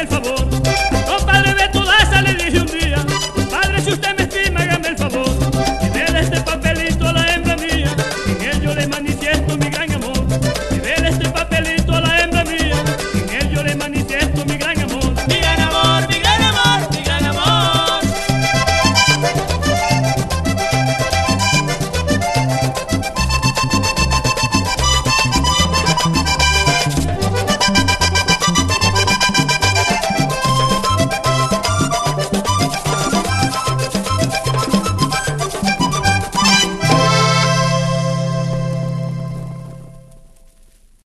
el favor.